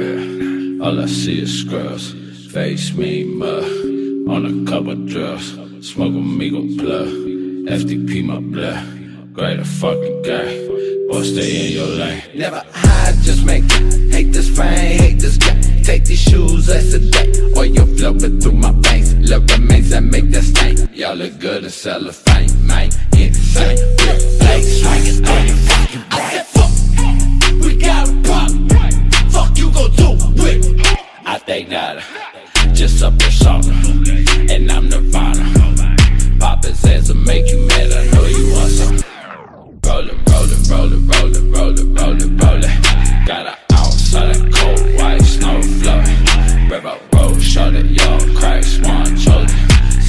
All I see is scrubs. Face me mud. On a couple drugs. Smoke amigo plug. FDP my blood. Greater fucking guy. Boy, stay in your lane. Never hide, just make it. Hate this fame, hate this guy. Take these shoes, that's a day. Or you flowing through my veins. Love remains that make that stain. Y'all look good in cellophane, man. Insane. Real place, your fucking nada, just a persona, and I'm Nirvana. Papa says to make you mad, I know you want some. Roll it, roll it, roll it, roll it, roll it, roll it, roll it. Got a ounce of that cold white snow flowing. Rev up road, shot it, y'all crack, swan, chosen.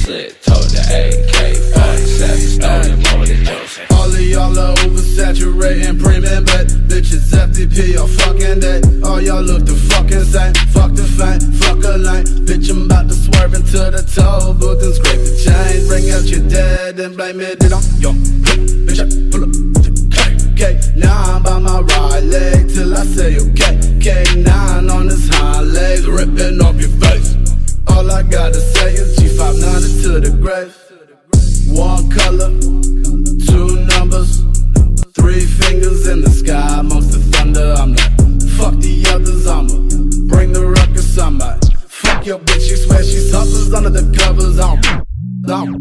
Slit, told the AK, 47, stolen, than Joseph. All of y'all are oversaturating, premium bet. Bitches FTP all fucking dead. All y'all look the fucking same. Fuck the fame. Bitch, I'm about to swerve into the toll booth and scrape the chain. Bring out your dead and blame it on your bitch. I pull up. Okay, now I'm by my right leg till I say okay. K9 on his hind legs, ripping off your face. All I gotta say is G59 to the grave. One color, two numbers, she swear she suffers under the covers. I'm, I'm,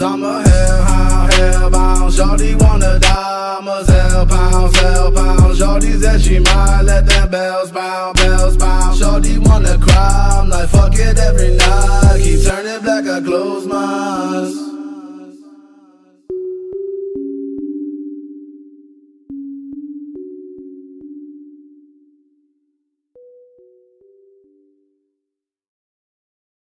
I'm a hellhound, hellbound. Shorty wanna die, I'm a hell hell pound. Shorty said she might let them bells bound, bells bound. Shorty wanna cry, I'm like, fuck it every night. Keep turning black, I close my eyes.